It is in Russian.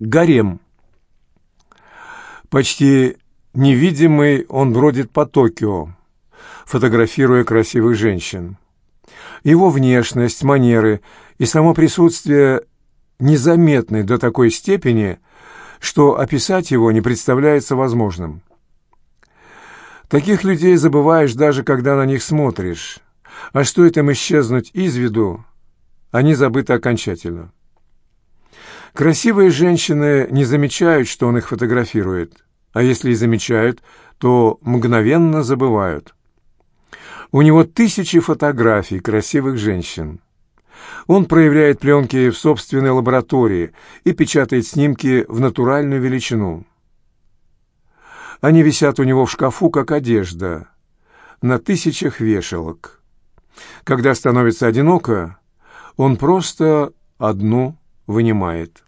Гарем. Почти невидимый он бродит по Токио, фотографируя красивых женщин. Его внешность, манеры и само присутствие незаметны до такой степени, что описать его не представляется возможным. Таких людей забываешь даже, когда на них смотришь. А стоит им исчезнуть из виду, они забыты окончательно. Красивые женщины не замечают, что он их фотографирует, а если и замечают, то мгновенно забывают. У него тысячи фотографий красивых женщин. Он проявляет пленки в собственной лаборатории и печатает снимки в натуральную величину. Они висят у него в шкафу, как одежда, на тысячах вешалок. Когда становится одиноко, он просто одну вынимает.